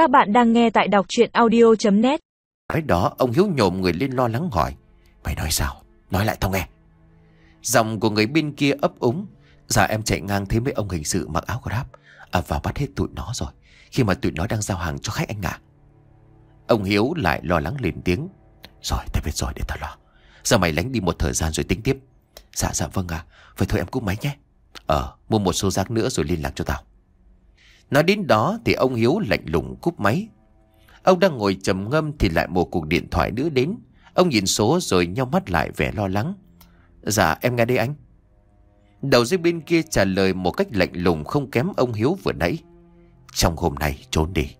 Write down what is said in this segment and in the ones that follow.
Các bạn đang nghe tại đọc chuyện audio.net Nói đó ông Hiếu nhộm người lên lo lắng hỏi Mày nói sao? Nói lại tao nghe. Giọng của người bên kia ấp úng Dạ em chạy ngang thấy mấy ông hình sự mặc áo grab à, Và bắt hết tụi nó rồi Khi mà tụi nó đang giao hàng cho khách anh ạ Ông Hiếu lại lo lắng lên tiếng Rồi tao biết rồi để tao lo. Giờ mày lánh đi một thời gian rồi tính tiếp. Dạ dạ vâng ạ. Vậy thôi em cúp máy nhé. Ờ mua một số rác nữa rồi liên lạc cho tao. Nói đến đó thì ông Hiếu lạnh lùng cúp máy. Ông đang ngồi trầm ngâm thì lại một cuộc điện thoại nữa đến. Ông nhìn số rồi nhau mắt lại vẻ lo lắng. Dạ em nghe đây anh. Đầu dây bên kia trả lời một cách lạnh lùng không kém ông Hiếu vừa nãy. Trong hôm nay, trốn đi.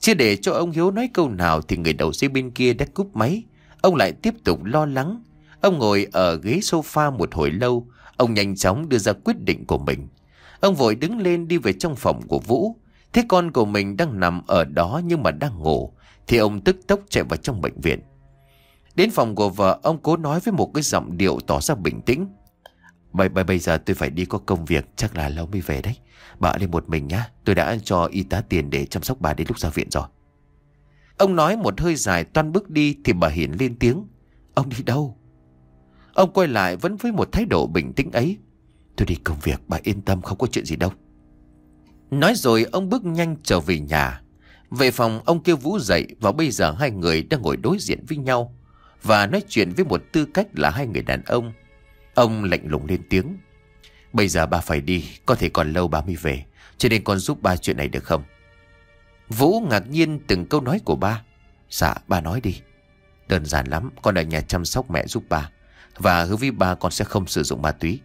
Chưa để cho ông Hiếu nói câu nào thì người đầu dây bên kia đã cúp máy. Ông lại tiếp tục lo lắng. Ông ngồi ở ghế sofa một hồi lâu. Ông nhanh chóng đưa ra quyết định của mình. Ông vội đứng lên đi về trong phòng của Vũ. Thế con của mình đang nằm ở đó nhưng mà đang ngủ. Thì ông tức tốc chạy vào trong bệnh viện. Đến phòng của vợ ông cố nói với một cái giọng điệu tỏ ra bình tĩnh. Bây, bây, bây giờ tôi phải đi có công việc Chắc là lâu mới về đấy. Bà ở đây một mình nhá Tôi đã cho y tá tiền để chăm sóc bà đến lúc ra viện rồi. Ông nói một hơi dài toan bước đi Thì bà Hiền lên tiếng. Ông đi đâu? Ông quay lại vẫn với một thái độ bình tĩnh ấy. Tôi đi công việc, bà yên tâm, không có chuyện gì đâu. Nói rồi, ông bước nhanh trở về nhà. Về phòng, ông kêu Vũ dậy, Và bây giờ hai người đang ngồi đối diện với nhau Và nói chuyện với một tư cách là hai người đàn ông. Ông lạnh lùng lên tiếng, Bây giờ bà phải đi, Có thể còn lâu bà mới về, Cho nên con giúp ba chuyện này được không? Vũ ngạc nhiên từng câu nói của ba Dạ ba nói đi. Đơn giản lắm, Con ở nhà chăm sóc mẹ giúp ba, Và hứa với ba con sẽ không sử dụng ma túy.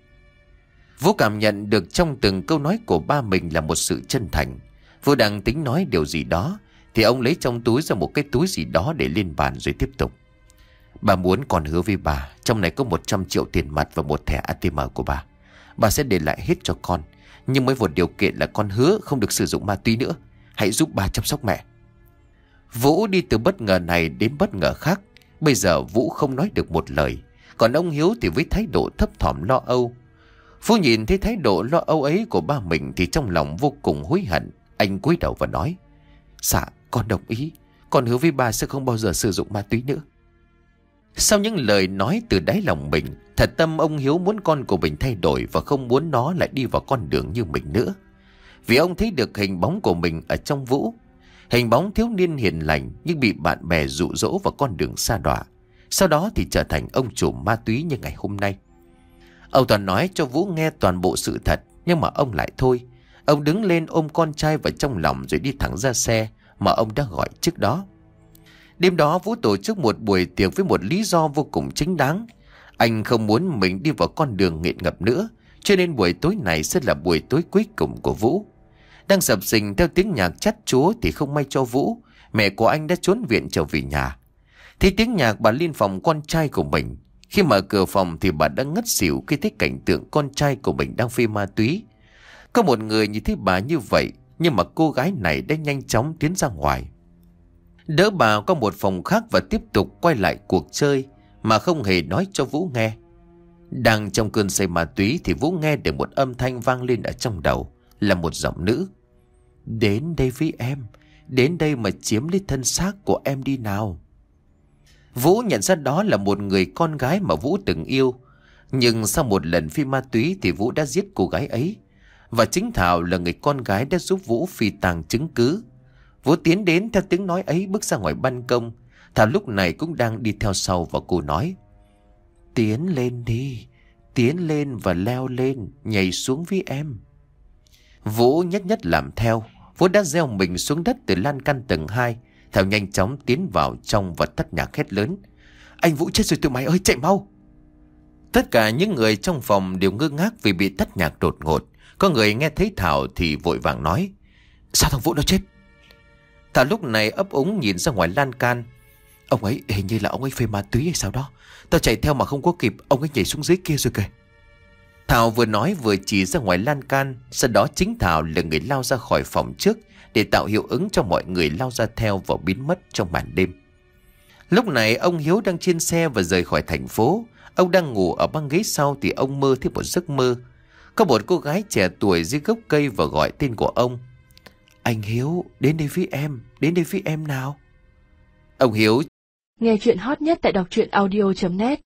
Vũ cảm nhận được trong từng câu nói của ba mình là một sự chân thành. Vũ đang tính nói điều gì đó, thì ông lấy trong túi ra một cái túi gì đó để lên bàn rồi tiếp tục. Bà muốn còn hứa với bà, trong này có 100 triệu tiền mặt và một thẻ ATM của bà. Bà sẽ để lại hết cho con, nhưng mới một điều kiện là con hứa không được sử dụng ma túy nữa. Hãy giúp bà chăm sóc mẹ. Vũ đi từ bất ngờ này đến bất ngờ khác. Bây giờ Vũ không nói được một lời. Còn ông Hiếu thì với thái độ thấp thỏm lo âu, Phú nhìn thấy thái độ lo âu ấy của ba mình thì trong lòng vô cùng hối hận. Anh cúi đầu và nói, Dạ, con đồng ý. Con hứa với ba sẽ không bao giờ sử dụng ma túy nữa. Sau những lời nói từ đáy lòng mình, thật tâm ông Hiếu muốn con của mình thay đổi và không muốn nó lại đi vào con đường như mình nữa. Vì ông thấy được hình bóng của mình ở trong Vũ. Hình bóng thiếu niên hiền lành nhưng bị bạn bè dụ dỗ vào con đường xa đọa. Sau đó thì trở thành ông chủ ma túy như ngày hôm nay. Ông toàn nói cho Vũ nghe toàn bộ sự thật, Nhưng mà ông lại thôi. Ông đứng lên ôm con trai vào trong lòng Rồi đi thẳng ra xe Mà ông đã gọi trước đó. Đêm đó Vũ tổ chức một buổi tiệc Với một lý do vô cùng chính đáng. Anh không muốn mình đi vào con đường nghiện ngập nữa, Cho nên buổi tối này Sẽ là buổi tối cuối cùng của Vũ. Đang sập sình theo tiếng nhạc chắt chúa Thì không may cho Vũ, Mẹ của anh đã trốn viện trở về nhà. Thì tiếng nhạc bà liên phòng con trai của mình khi mở cửa phòng thì bà đã ngất xỉu khi thấy cảnh tượng con trai của mình đang phê ma túy. Có một người nhìn thấy bà như vậy, nhưng mà cô gái này đã nhanh chóng tiến ra ngoài. Đỡ bà có một phòng khác và tiếp tục quay lại cuộc chơi mà không hề nói cho Vũ nghe. Đang trong cơn say ma túy thì Vũ nghe được một âm thanh vang lên ở trong đầu là một giọng nữ. Đến đây với em, đến đây mà chiếm lấy thân xác của em đi nào. Vũ nhận ra đó là một người con gái mà Vũ từng yêu. Nhưng sau một lần phi ma túy thì Vũ đã giết cô gái ấy. Và chính Thảo là người con gái đã giúp Vũ phi tàng chứng cứ. Vũ tiến đến theo tiếng nói ấy bước ra ngoài ban công. Thảo lúc này cũng đang đi theo sau và cô nói. Tiến lên đi, tiến lên và leo lên, nhảy xuống với em. Vũ nhất nhất làm theo. Vũ đã gieo mình xuống đất từ lan căn tầng 2 Thảo nhanh chóng tiến vào trong và tắt nhạc hét lớn. Anh Vũ chết rồi tụi mày ơi chạy mau. Tất cả những người trong phòng đều ngơ ngác vì bị tắt nhạc đột ngột. Có người nghe thấy Thảo thì vội vàng nói. Sao thằng Vũ nó chết? Thảo lúc này ấp úng nhìn ra ngoài lan can. Ông ấy hình như là ông ấy phê ma túy hay sao đó. Tao chạy theo mà không có kịp, ông ấy nhảy xuống dưới kia rồi kìa. Thảo vừa nói vừa chỉ ra ngoài lan can, sau đó chính Thảo là người lao ra khỏi phòng trước để tạo hiệu ứng cho mọi người lao ra theo và biến mất trong màn đêm. Lúc này ông Hiếu đang trên xe và rời khỏi thành phố. Ông đang ngủ ở băng ghế sau thì ông mơ thấy một giấc mơ. Có một cô gái trẻ tuổi dưới gốc cây và gọi tên của ông. Anh Hiếu, đến đây với em, đến đây với em nào. Ông Hiếu Nghe chuyện hot nhất tại đọc truyện audio.net